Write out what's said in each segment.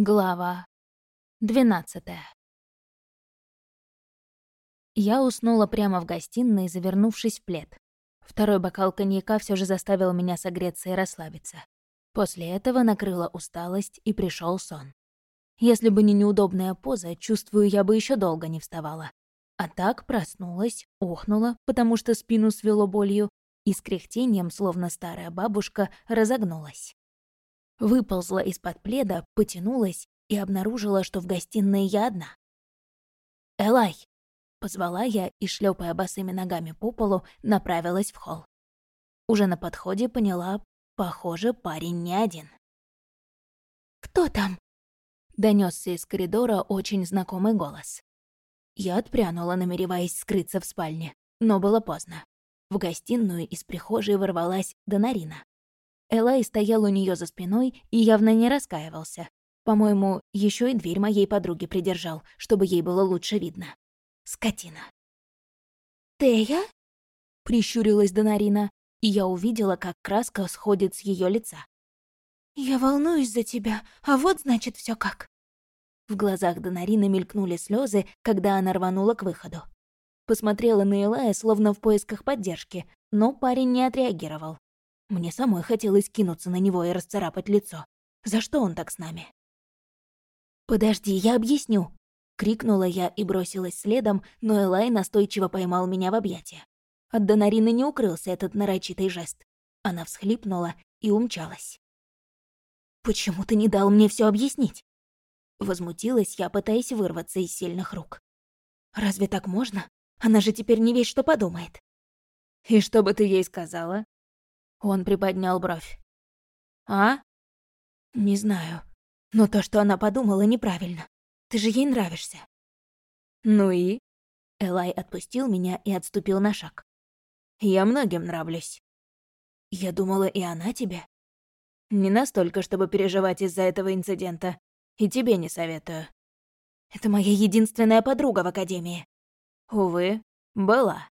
Глава двенадцатая. Я уснула прямо в гостиной, завернувшись в плед. Второй бокал коньяка все же заставил меня согреться и расслабиться. После этого накрыла усталость и пришел сон. Если бы не неудобная поза, чувствую, я бы еще долго не вставала. А так проснулась, охнула, потому что спину свело болью, и с кряхтением, словно старая бабушка, разогнулась. Выползла из-под пледа, потянулась и обнаружила, что в гостиной я одна. «Элай!» — позвала я и, шлепая босыми ногами по полу, направилась в холл. Уже на подходе поняла, похоже, парень не один. «Кто там?» — донесся из коридора очень знакомый голос. Я отпрянула, намереваясь скрыться в спальне, но было поздно. В гостиную из прихожей ворвалась Донарина. Элай стоял у нее за спиной и явно не раскаивался. По-моему, еще и дверь моей подруги придержал, чтобы ей было лучше видно. Скотина. «Тея?» — прищурилась Донарина, и я увидела, как краска сходит с ее лица. «Я волнуюсь за тебя, а вот значит все как». В глазах Донарины мелькнули слезы, когда она рванула к выходу. Посмотрела на Элая, словно в поисках поддержки, но парень не отреагировал. Мне самой хотелось кинуться на него и расцарапать лицо. За что он так с нами? «Подожди, я объясню!» — крикнула я и бросилась следом, но Элай настойчиво поймал меня в объятия. От Донарины не укрылся этот нарочитый жест. Она всхлипнула и умчалась. «Почему ты не дал мне все объяснить?» Возмутилась я, пытаясь вырваться из сильных рук. «Разве так можно? Она же теперь не весь что подумает». «И что бы ты ей сказала?» Он приподнял бровь. «А?» «Не знаю. Но то, что она подумала, неправильно. Ты же ей нравишься». «Ну и?» Элай отпустил меня и отступил на шаг. «Я многим нравлюсь». «Я думала, и она тебе?» «Не настолько, чтобы переживать из-за этого инцидента. И тебе не советую». «Это моя единственная подруга в Академии». «Увы, была».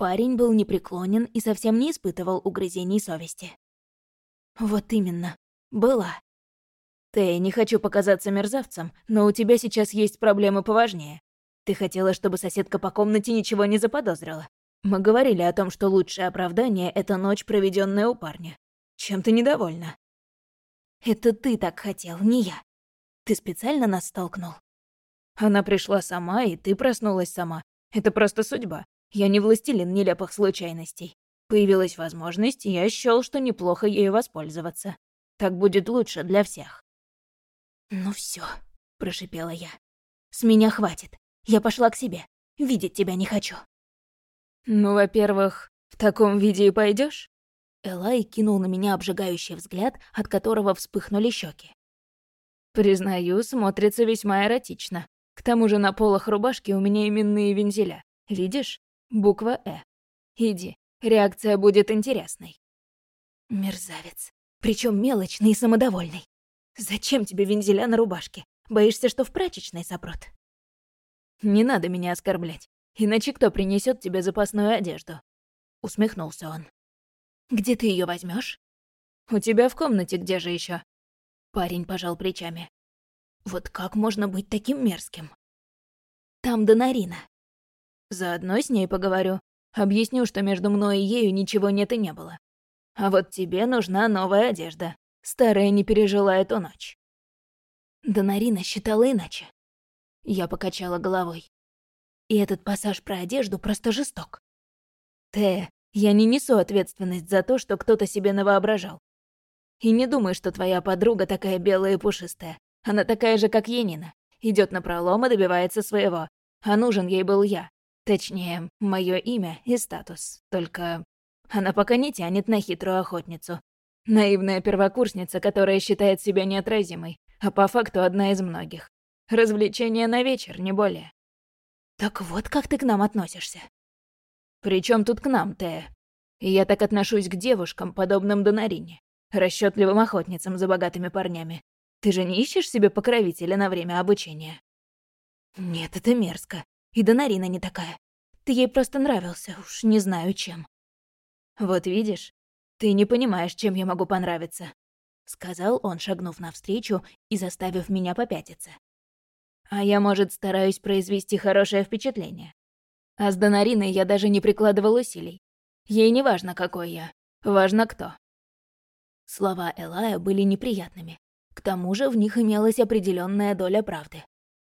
Парень был непреклонен и совсем не испытывал угрызений совести. Вот именно, была. Ты, не хочу показаться мерзавцем, но у тебя сейчас есть проблемы поважнее. Ты хотела, чтобы соседка по комнате ничего не заподозрила. Мы говорили о том, что лучшее оправдание — это ночь, проведенная у парня. Чем ты недовольна? Это ты так хотел, не я. Ты специально нас столкнул. Она пришла сама, и ты проснулась сама. Это просто судьба. Я не властелин нелепых случайностей. Появилась возможность, я счёл, что неплохо ею воспользоваться. Так будет лучше для всех. «Ну всё, прошипела я. «С меня хватит. Я пошла к себе. Видеть тебя не хочу». «Ну, во-первых, в таком виде и пойдёшь?» Элай кинул на меня обжигающий взгляд, от которого вспыхнули щеки. «Признаю, смотрится весьма эротично. К тому же на полах рубашки у меня именные вензеля. Видишь? Буква «Э». Иди, реакция будет интересной. Мерзавец. Причем мелочный и самодовольный. Зачем тебе вензеля на рубашке? Боишься, что в прачечной сопрут? Не надо меня оскорблять. Иначе кто принесет тебе запасную одежду? Усмехнулся он. Где ты ее возьмешь? У тебя в комнате, где же еще? Парень пожал плечами. Вот как можно быть таким мерзким? Там Донарина. Заодно с ней поговорю. Объясню, что между мной и ею ничего нет и не было. А вот тебе нужна новая одежда. Старая не пережила эту ночь. Донарина считала иначе. Я покачала головой. И этот пассаж про одежду просто жесток. Тэ, я не несу ответственность за то, что кто-то себе навоображал. И не думай, что твоя подруга такая белая и пушистая. Она такая же, как Енина. Идет на пролом и добивается своего. А нужен ей был я. Точнее, мое имя и статус. Только она пока не тянет на хитрую охотницу. Наивная первокурсница, которая считает себя неотразимой, а по факту одна из многих. Развлечение на вечер, не более. Так вот как ты к нам относишься. Причем тут к нам, Тея? Я так отношусь к девушкам, подобным Донарине, расчетливым охотницам за богатыми парнями. Ты же не ищешь себе покровителя на время обучения? Нет, это мерзко. И Донарина не такая. Ты ей просто нравился, уж не знаю чем. Вот видишь, ты не понимаешь, чем я могу понравиться. сказал он, шагнув навстречу и заставив меня попятиться. «А я, может, стараюсь произвести хорошее впечатление. А с Донариной я даже не прикладывал усилий. Ей не важно, какой я, важно кто». Слова Элая были неприятными. К тому же в них имелась определенная доля правды.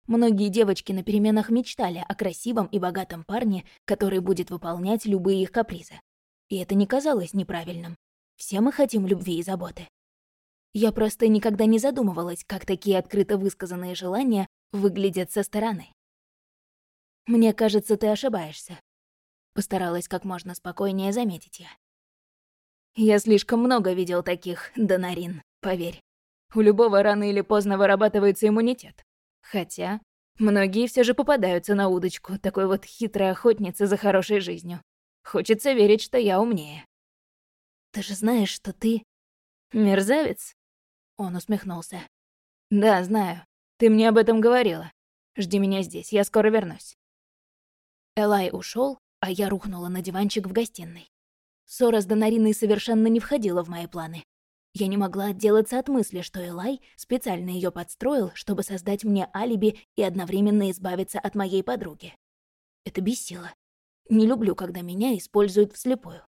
Многие девочки на переменах мечтали о красивом и богатом парне, который будет выполнять любые их капризы. И это не казалось неправильным. Все мы хотим любви и заботы. Я просто никогда не задумывалась, как такие открыто высказанные желания выглядят со стороны. «Мне кажется, ты ошибаешься», — постаралась как можно спокойнее заметить я. «Я слишком много видел таких, Донарин, поверь. У любого рано или поздно вырабатывается иммунитет. Хотя многие все же попадаются на удочку такой вот хитрой охотницы за хорошей жизнью. Хочется верить, что я умнее. Ты же знаешь, что ты... Мерзавец? Он усмехнулся. Да, знаю. Ты мне об этом говорила. Жди меня здесь, я скоро вернусь. Элай ушел, а я рухнула на диванчик в гостиной. Ссора с Донариной совершенно не входила в мои планы. Я не могла отделаться от мысли, что Элай специально ее подстроил, чтобы создать мне алиби и одновременно избавиться от моей подруги. Это бесило. Не люблю, когда меня используют вслепую.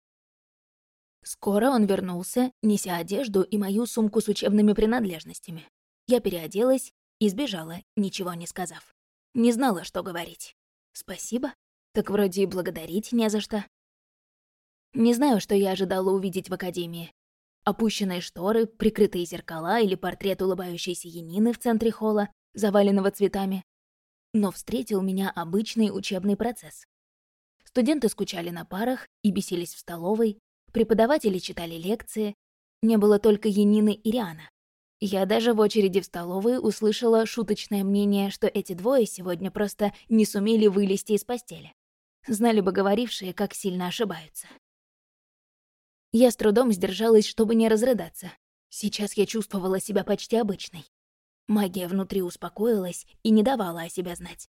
Скоро он вернулся, неся одежду и мою сумку с учебными принадлежностями. Я переоделась и сбежала, ничего не сказав. Не знала, что говорить. Спасибо? Так вроде и благодарить не за что. Не знаю, что я ожидала увидеть в академии. Опущенные шторы, прикрытые зеркала или портрет улыбающейся Янины в центре холла, заваленного цветами. Но встретил меня обычный учебный процесс. Студенты скучали на парах и бесились в столовой, преподаватели читали лекции. Не было только Янины и Риана. Я даже в очереди в столовой услышала шуточное мнение, что эти двое сегодня просто не сумели вылезти из постели. Знали бы говорившие, как сильно ошибаются. Я с трудом сдержалась, чтобы не разрыдаться. Сейчас я чувствовала себя почти обычной. Магия внутри успокоилась и не давала о себе знать.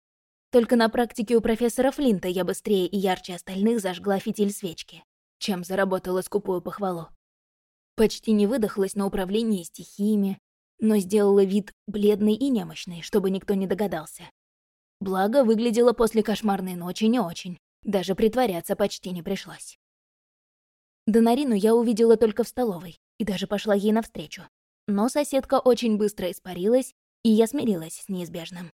Только на практике у профессора Флинта я быстрее и ярче остальных зажгла фитиль свечки, чем заработала скупую похвалу. Почти не выдохлась на управлении стихиями, но сделала вид бледный и немощный, чтобы никто не догадался. Благо, выглядела после кошмарной ночи не очень, даже притворяться почти не пришлось. Донарину я увидела только в столовой и даже пошла ей навстречу. Но соседка очень быстро испарилась, и я смирилась с неизбежным.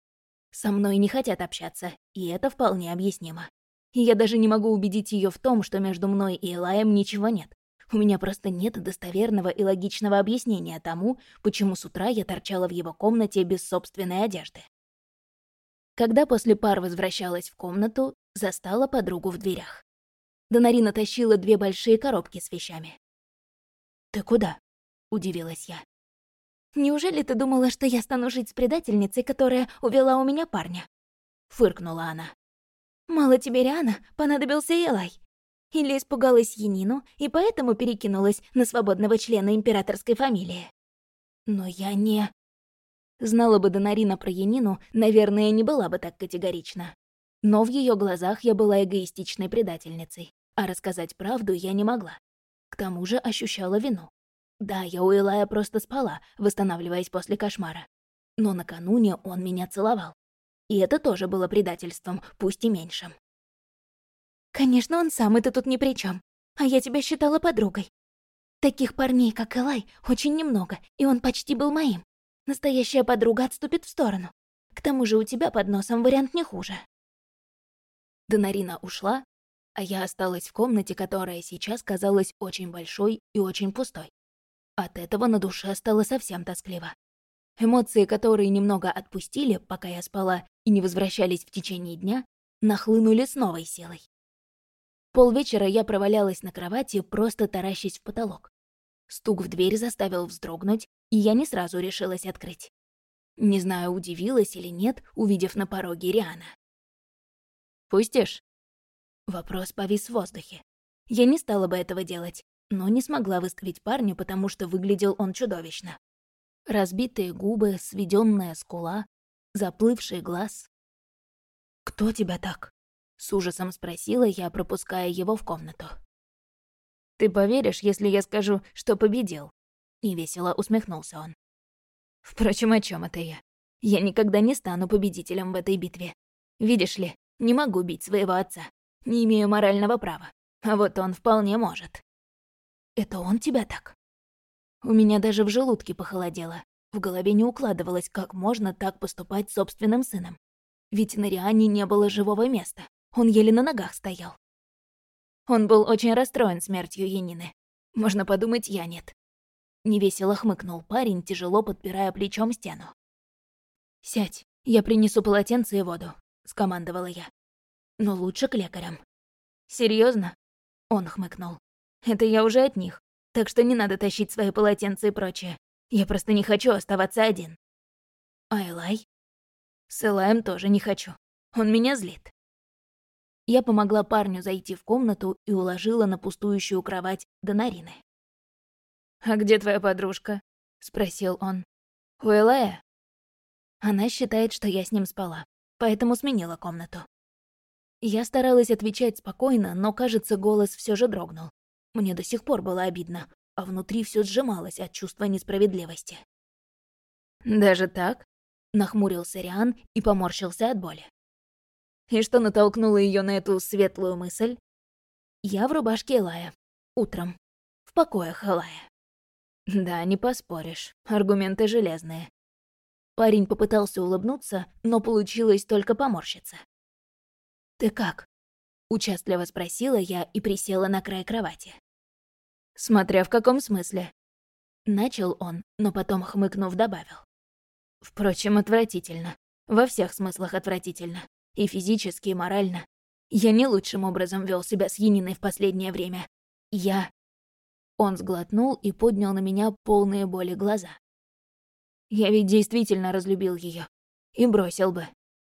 Со мной не хотят общаться, и это вполне объяснимо. Я даже не могу убедить ее в том, что между мной и Элаем ничего нет. У меня просто нет достоверного и логичного объяснения тому, почему с утра я торчала в его комнате без собственной одежды. Когда после пар возвращалась в комнату, застала подругу в дверях. Донарина тащила две большие коробки с вещами. «Ты куда?» — удивилась я. «Неужели ты думала, что я стану жить с предательницей, которая увела у меня парня?» — фыркнула она. «Мало тебе Риана, понадобился Елай. Или испугалась Янину и поэтому перекинулась на свободного члена императорской фамилии. Но я не... Знала бы Донарина про Янину, наверное, не была бы так категорична. Но в ее глазах я была эгоистичной предательницей, а рассказать правду я не могла. К тому же ощущала вину. Да, я у Элая просто спала, восстанавливаясь после кошмара. Но накануне он меня целовал. И это тоже было предательством, пусть и меньшим. «Конечно, он сам, это тут ни при чем. А я тебя считала подругой. Таких парней, как Элай, очень немного, и он почти был моим. Настоящая подруга отступит в сторону. К тому же у тебя под носом вариант не хуже». Донарина ушла, а я осталась в комнате, которая сейчас казалась очень большой и очень пустой. От этого на душе стало совсем тоскливо. Эмоции, которые немного отпустили, пока я спала, и не возвращались в течение дня, нахлынули с новой силой. Полвечера я провалялась на кровати, просто таращась в потолок. Стук в дверь заставил вздрогнуть, и я не сразу решилась открыть. Не знаю, удивилась или нет, увидев на пороге Риана. «Пустишь?» Вопрос повис в воздухе. Я не стала бы этого делать, но не смогла выставить парня, потому что выглядел он чудовищно. Разбитые губы, сведенная скула, заплывший глаз. «Кто тебя так?» — с ужасом спросила я, пропуская его в комнату. «Ты поверишь, если я скажу, что победил?» Невесело усмехнулся он. Впрочем, о чем это я? Я никогда не стану победителем в этой битве. Видишь ли, не могу бить своего отца. Не имею морального права. А вот он вполне может. Это он тебя так? У меня даже в желудке похолодело. В голове не укладывалось, как можно так поступать с собственным сыном. Ведь на Риане не было живого места. Он еле на ногах стоял. Он был очень расстроен смертью Янины. Можно подумать, я нет. Невесело хмыкнул парень, тяжело подпирая плечом стену. «Сядь, я принесу полотенце и воду», — скомандовала я. «Но лучше к лекарям». Серьезно? Он хмыкнул. «Это я уже от них, так что не надо тащить свои полотенца и прочее. Я просто не хочу оставаться один». «А Элай?» «С Элаем тоже не хочу. Он меня злит». Я помогла парню зайти в комнату и уложила на пустующую кровать Донарины. «А где твоя подружка?» — спросил он. «У Элая?» Она считает, что я с ним спала, поэтому сменила комнату. Я старалась отвечать спокойно, но, кажется, голос все же дрогнул. Мне до сих пор было обидно, а внутри все сжималось от чувства несправедливости. «Даже так?» — нахмурился Риан и поморщился от боли. И что натолкнуло ее на эту светлую мысль? Я в рубашке Элая. Утром. В покоях Элая. Да, не поспоришь. Аргументы железные. Парень попытался улыбнуться, но получилось только поморщиться. «Ты как?» — участливо спросила я и присела на край кровати. «Смотря в каком смысле?» Начал он, но потом, хмыкнув, добавил. «Впрочем, отвратительно. Во всех смыслах отвратительно. И физически, и морально. Я не лучшим образом вел себя с Яниной в последнее время. Я...» Он сглотнул и поднял на меня полные боли глаза. Я ведь действительно разлюбил ее И бросил бы.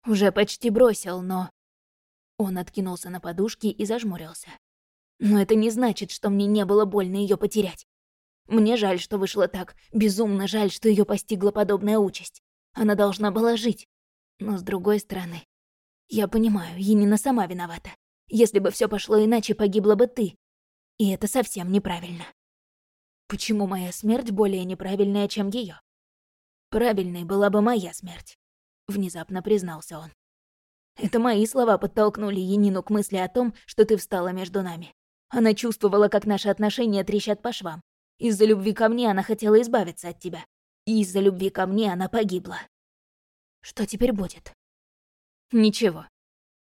Уже почти бросил, но... Он откинулся на подушки и зажмурился. Но это не значит, что мне не было больно ее потерять. Мне жаль, что вышло так. Безумно жаль, что ее постигла подобная участь. Она должна была жить. Но с другой стороны, я понимаю, Енина сама виновата. Если бы все пошло иначе, погибла бы ты. И это совсем неправильно. Почему моя смерть более неправильная, чем ее? Правильной была бы моя смерть, внезапно признался он. Это мои слова подтолкнули Енину к мысли о том, что ты встала между нами. Она чувствовала, как наши отношения трещат по швам. Из-за любви ко мне она хотела избавиться от тебя. И из-за любви ко мне она погибла. Что теперь будет? Ничего.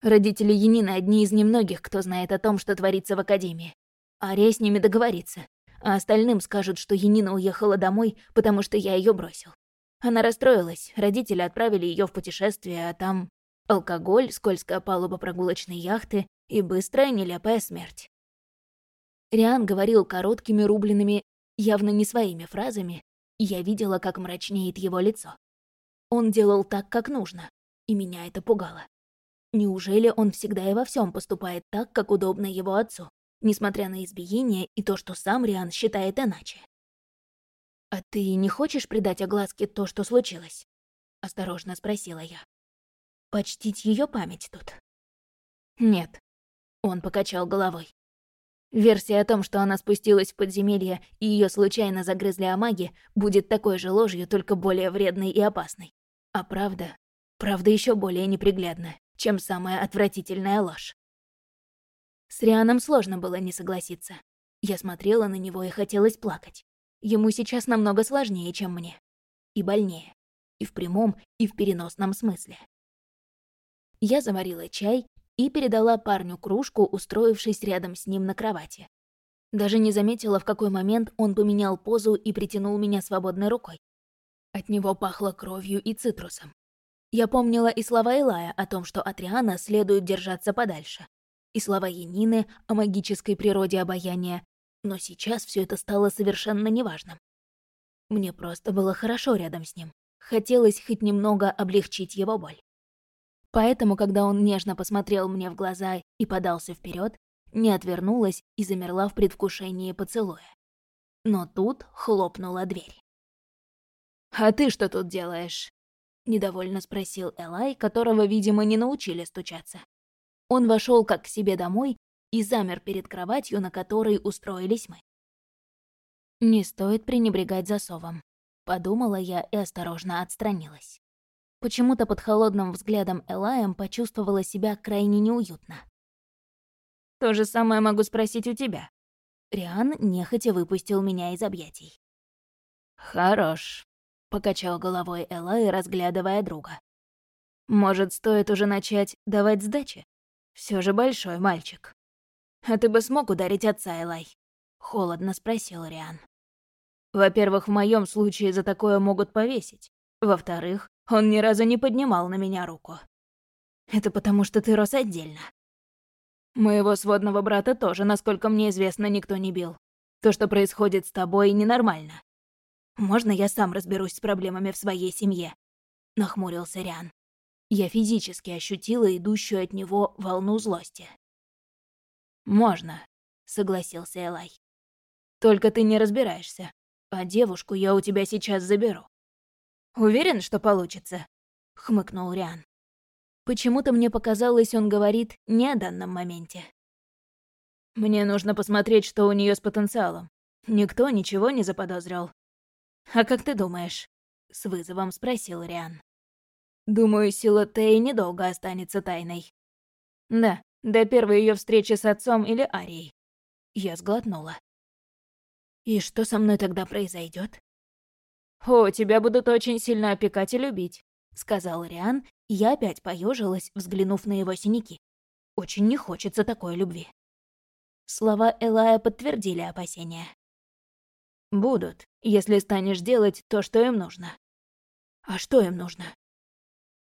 Родители Янины одни из немногих, кто знает о том, что творится в Академии. Ария с ними договорится, а остальным скажут, что Янина уехала домой, потому что я ее бросил. Она расстроилась, родители отправили ее в путешествие, а там алкоголь, скользкая палуба прогулочной яхты и быстрая нелепая смерть. Риан говорил короткими рубленными, явно не своими фразами, и я видела, как мрачнеет его лицо. Он делал так, как нужно, и меня это пугало. Неужели он всегда и во всем поступает так, как удобно его отцу, несмотря на избиение и то, что сам Риан считает иначе? «А ты не хочешь придать огласке то, что случилось?» — осторожно спросила я. «Почтить ее память тут?» «Нет», — он покачал головой. Версия о том, что она спустилась в подземелье и ее случайно загрызли амаги, будет такой же ложью, только более вредной и опасной. А правда, правда еще более неприглядна, чем самая отвратительная ложь. С Рианом сложно было не согласиться. Я смотрела на него и хотелось плакать. Ему сейчас намного сложнее, чем мне. И больнее. И в прямом, и в переносном смысле. Я заварила чай и передала парню кружку, устроившись рядом с ним на кровати. Даже не заметила, в какой момент он поменял позу и притянул меня свободной рукой. От него пахло кровью и цитрусом. Я помнила и слова Илая о том, что от Риана следует держаться подальше, и слова Янины о магической природе обаяния, но сейчас все это стало совершенно неважным. Мне просто было хорошо рядом с ним. Хотелось хоть немного облегчить его боль. Поэтому, когда он нежно посмотрел мне в глаза и подался вперед, не отвернулась и замерла в предвкушении поцелуя. Но тут хлопнула дверь. «А ты что тут делаешь?» — недовольно спросил Элай, которого, видимо, не научили стучаться. Он вошел как к себе домой и замер перед кроватью, на которой устроились мы. Не стоит пренебрегать засовом. Подумала я и осторожно отстранилась. Почему-то под холодным взглядом Элаем почувствовала себя крайне неуютно. «То же самое могу спросить у тебя». Риан нехотя выпустил меня из объятий. «Хорош», — покачал головой Элай, разглядывая друга. «Может, стоит уже начать давать сдачи? Все же большой мальчик». «А ты бы смог ударить отца, Элай?» — холодно спросил Риан. Во-первых, в моем случае за такое могут повесить. Во-вторых, он ни разу не поднимал на меня руку. Это потому, что ты рос отдельно. Моего сводного брата тоже, насколько мне известно, никто не бил. То, что происходит с тобой, ненормально. Можно я сам разберусь с проблемами в своей семье? Нахмурился Риан. Я физически ощутила идущую от него волну злости. «Можно», — согласился Элай. «Только ты не разбираешься а девушку я у тебя сейчас заберу». «Уверен, что получится?» — хмыкнул Риан. Почему-то мне показалось, он говорит не о данном моменте. «Мне нужно посмотреть, что у нее с потенциалом. Никто ничего не заподозрил». «А как ты думаешь?» — с вызовом спросил Риан. «Думаю, сила Тей недолго останется тайной». «Да, до первой ее встречи с отцом или Арией». Я сглотнула. И что со мной тогда произойдет? «О, тебя будут очень сильно опекать и любить», — сказал Риан, и я опять поежилась, взглянув на его синяки. Очень не хочется такой любви. Слова Элая подтвердили опасения. «Будут, если станешь делать то, что им нужно». «А что им нужно?»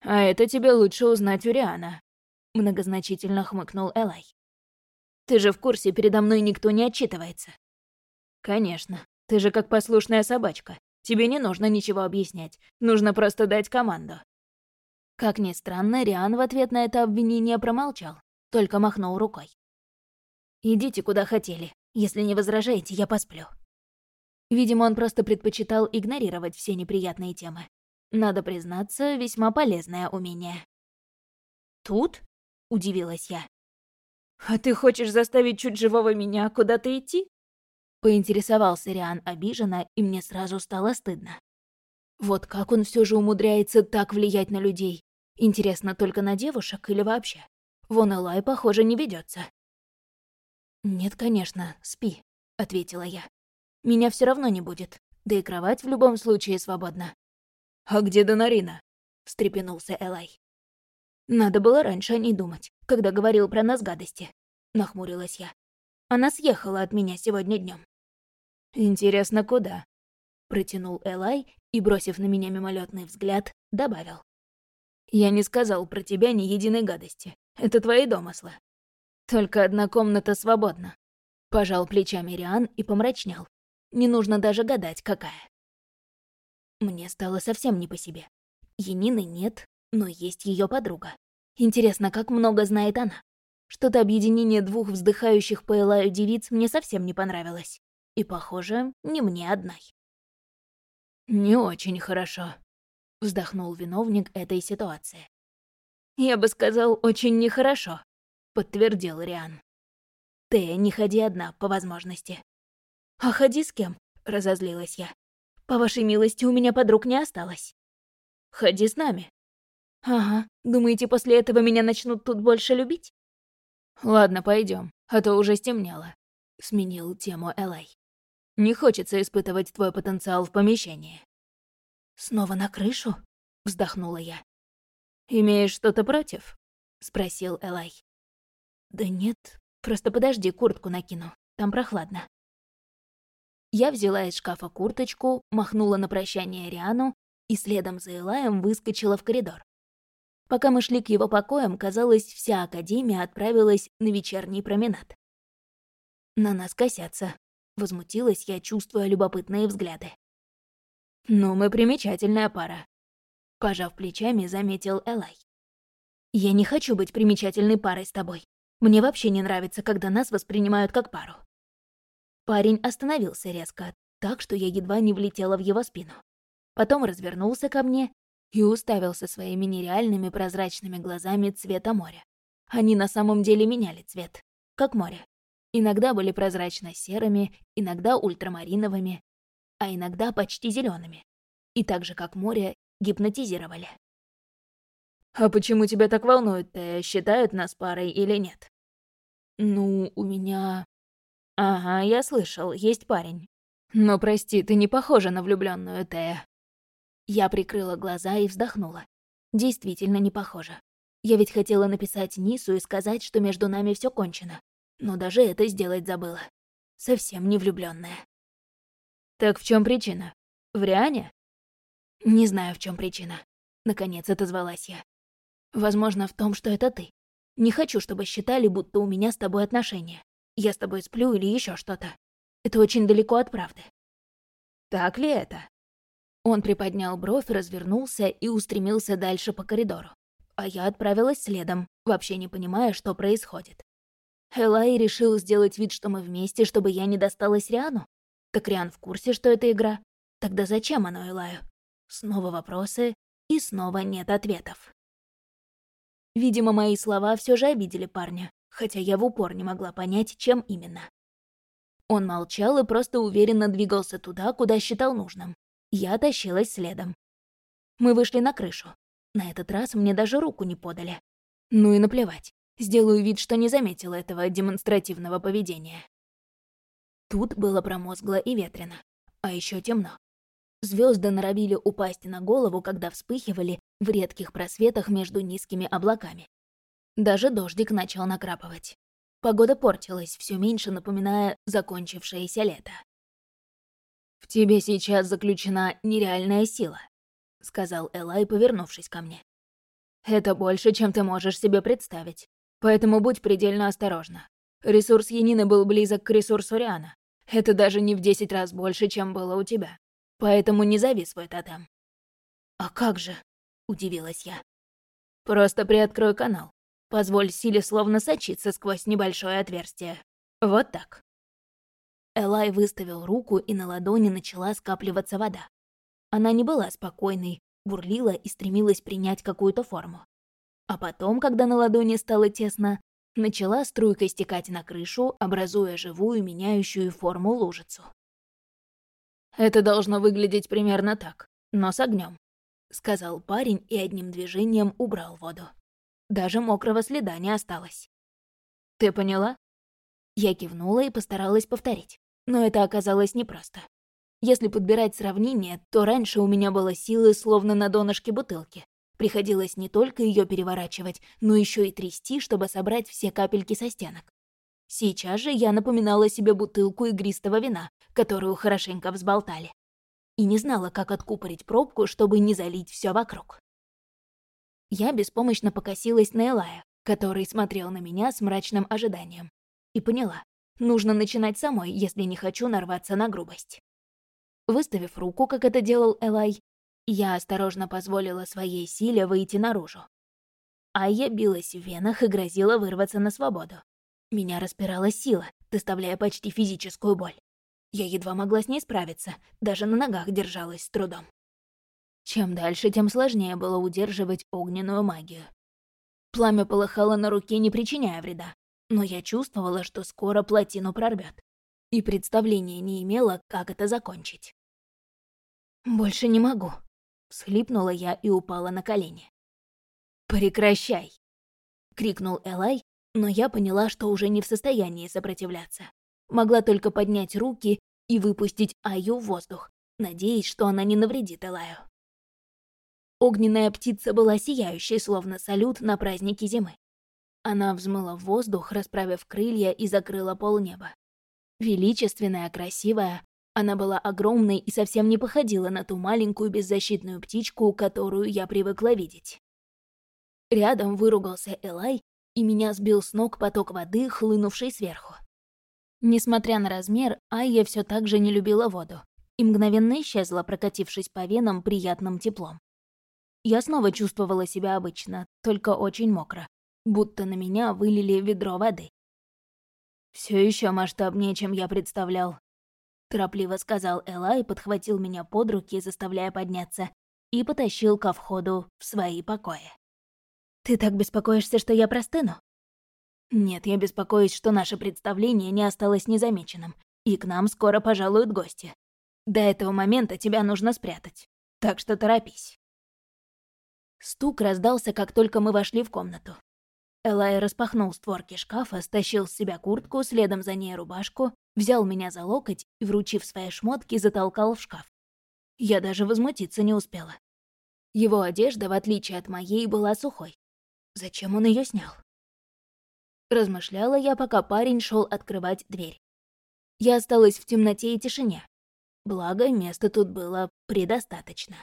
«А это тебе лучше узнать у Риана», — многозначительно хмыкнул Элай. «Ты же в курсе, передо мной никто не отчитывается. «Конечно. Ты же как послушная собачка. Тебе не нужно ничего объяснять. Нужно просто дать команду». Как ни странно, Риан в ответ на это обвинение промолчал, только махнул рукой. «Идите куда хотели. Если не возражаете, я посплю». Видимо, он просто предпочитал игнорировать все неприятные темы. Надо признаться, весьма полезное умение. «Тут?» — удивилась я. «А ты хочешь заставить чуть живого меня куда-то идти?» Поинтересовался Риан обиженно, и мне сразу стало стыдно. Вот как он все же умудряется так влиять на людей. Интересно, только на девушек или вообще? Вон Элай, похоже, не ведется. «Нет, конечно, спи», — ответила я. «Меня все равно не будет, да и кровать в любом случае свободна». «А где Донарина?» — встрепенулся Элай. «Надо было раньше о ней думать, когда говорил про нас гадости», — нахмурилась я. «Она съехала от меня сегодня днем. «Интересно, куда?» Протянул Элай и, бросив на меня мимолетный взгляд, добавил. «Я не сказал про тебя ни единой гадости. Это твои домыслы. Только одна комната свободна». Пожал плечами Риан и помрачнел. Не нужно даже гадать, какая. Мне стало совсем не по себе. Янины нет, но есть ее подруга. Интересно, как много знает она. Что-то объединение двух вздыхающих по Элаю девиц мне совсем не понравилось. И, похоже, не мне одной. «Не очень хорошо», — вздохнул виновник этой ситуации. «Я бы сказал, очень нехорошо», — подтвердил Риан. «Ты не ходи одна, по возможности». «А ходи с кем?» — разозлилась я. «По вашей милости, у меня подруг не осталось». «Ходи с нами». «Ага, думаете, после этого меня начнут тут больше любить?» «Ладно, пойдем, а то уже стемнело», — сменил тему Элай. Не хочется испытывать твой потенциал в помещении». «Снова на крышу?» — вздохнула я. «Имеешь что-то против?» — спросил Элай. «Да нет, просто подожди, куртку накину, там прохладно». Я взяла из шкафа курточку, махнула на прощание Риану и следом за Элаем выскочила в коридор. Пока мы шли к его покоям, казалось, вся Академия отправилась на вечерний променад. На нас косятся, Возмутилась я, чувствуя любопытные взгляды. «Ну, мы примечательная пара», — пожав плечами, заметил Элай. «Я не хочу быть примечательной парой с тобой. Мне вообще не нравится, когда нас воспринимают как пару». Парень остановился резко, так что я едва не влетела в его спину. Потом развернулся ко мне и уставился своими нереальными прозрачными глазами цвета моря. Они на самом деле меняли цвет, как море. Иногда были прозрачно-серыми, иногда ультрамариновыми, а иногда почти зелеными. И так же, как море, гипнотизировали. «А почему тебя так волнует? -то? Считают нас парой или нет?» «Ну, у меня...» «Ага, я слышал, есть парень. Но прости, ты не похожа на влюбленную Тея». Я прикрыла глаза и вздохнула. Действительно не похоже. Я ведь хотела написать Нису и сказать, что между нами все кончено. Но даже это сделать забыла. Совсем не влюбленная. Так в чем причина? В Риане? Не знаю, в чем причина. Наконец отозвалась я. Возможно, в том, что это ты. Не хочу, чтобы считали, будто у меня с тобой отношения. Я с тобой сплю или еще что-то. Это очень далеко от правды. Так ли это? Он приподнял бровь, развернулся и устремился дальше по коридору. А я отправилась следом, вообще не понимая, что происходит. Элай решил сделать вид, что мы вместе, чтобы я не досталась Риану? Так Риан в курсе, что это игра? Тогда зачем оно Элаю? Снова вопросы, и снова нет ответов. Видимо, мои слова все же обидели парня, хотя я в упор не могла понять, чем именно. Он молчал и просто уверенно двигался туда, куда считал нужным. Я тащилась следом. Мы вышли на крышу. На этот раз мне даже руку не подали. Ну и наплевать. Сделаю вид, что не заметила этого демонстративного поведения. Тут было промозгло и ветрено. А еще темно. Звезды норовили упасть на голову, когда вспыхивали в редких просветах между низкими облаками. Даже дождик начал накрапывать. Погода портилась, все меньше напоминая закончившееся лето. «В тебе сейчас заключена нереальная сила», — сказал Элай, повернувшись ко мне. «Это больше, чем ты можешь себе представить. Поэтому будь предельно осторожна. Ресурс Янины был близок к ресурсу Риана. Это даже не в десять раз больше, чем было у тебя. Поэтому не зови свой тотем. «А как же?» — удивилась я. «Просто приоткрой канал. Позволь силе словно сочиться сквозь небольшое отверстие. Вот так». Элай выставил руку, и на ладони начала скапливаться вода. Она не была спокойной, бурлила и стремилась принять какую-то форму. А потом, когда на ладони стало тесно, начала струйкой стекать на крышу, образуя живую, меняющую форму лужицу. «Это должно выглядеть примерно так, но с огнем, сказал парень и одним движением убрал воду. Даже мокрого следа не осталось. «Ты поняла?» Я кивнула и постаралась повторить, но это оказалось непросто. Если подбирать сравнение, то раньше у меня было силы словно на донышке бутылки, Приходилось не только ее переворачивать, но еще и трясти, чтобы собрать все капельки со стенок. Сейчас же я напоминала себе бутылку игристого вина, которую хорошенько взболтали. И не знала, как откупорить пробку, чтобы не залить все вокруг. Я беспомощно покосилась на Элая, который смотрел на меня с мрачным ожиданием. И поняла, нужно начинать самой, если не хочу нарваться на грубость. Выставив руку, как это делал Элай, я осторожно позволила своей силе выйти наружу. А я билась в венах и грозила вырваться на свободу. Меня распирала сила, доставляя почти физическую боль. Я едва могла с ней справиться, даже на ногах держалась с трудом. Чем дальше, тем сложнее было удерживать огненную магию. Пламя полыхало на руке, не причиняя вреда, но я чувствовала, что скоро плотину прорвет, и представления не имела, как это закончить. «Больше не могу», Всхлипнула я и упала на колени. «Прекращай!» — крикнул Элай, но я поняла, что уже не в состоянии сопротивляться. Могла только поднять руки и выпустить Аю в воздух, надеясь, что она не навредит Элаю. Огненная птица была сияющей, словно салют на празднике зимы. Она взмыла в воздух, расправив крылья и закрыла полнеба. Величественная, красивая, она была огромной и совсем не походила на ту маленькую беззащитную птичку, которую я привыкла видеть. Рядом выругался Элай, и меня сбил с ног поток воды, хлынувший сверху. Несмотря на размер, Айя все так же не любила воду и мгновенно исчезла, прокатившись по венам приятным теплом. Я снова чувствовала себя обычно, только очень мокро, будто на меня вылили ведро воды. Все еще масштабнее, чем я представлял, торопливо сказал Элла и подхватил меня под руки, заставляя подняться, и потащил ко входу в свои покои. «Ты так беспокоишься, что я простыну?» Нет, я беспокоюсь, что наше представление не осталось незамеченным, и к нам скоро пожалуют гости. До этого момента тебя нужно спрятать, так что торопись». Стук раздался, как только мы вошли в комнату. Элай распахнул створки шкафа, стащил с себя куртку, следом за ней рубашку, взял меня за локоть и, вручив свои шмотки, затолкал в шкаф. Я даже возмутиться не успела. Его одежда, в отличие от моей, была сухой. Зачем он ее снял? Размышляла я, пока парень шел открывать дверь. Я осталась в темноте и тишине. Благо, места тут было предостаточно.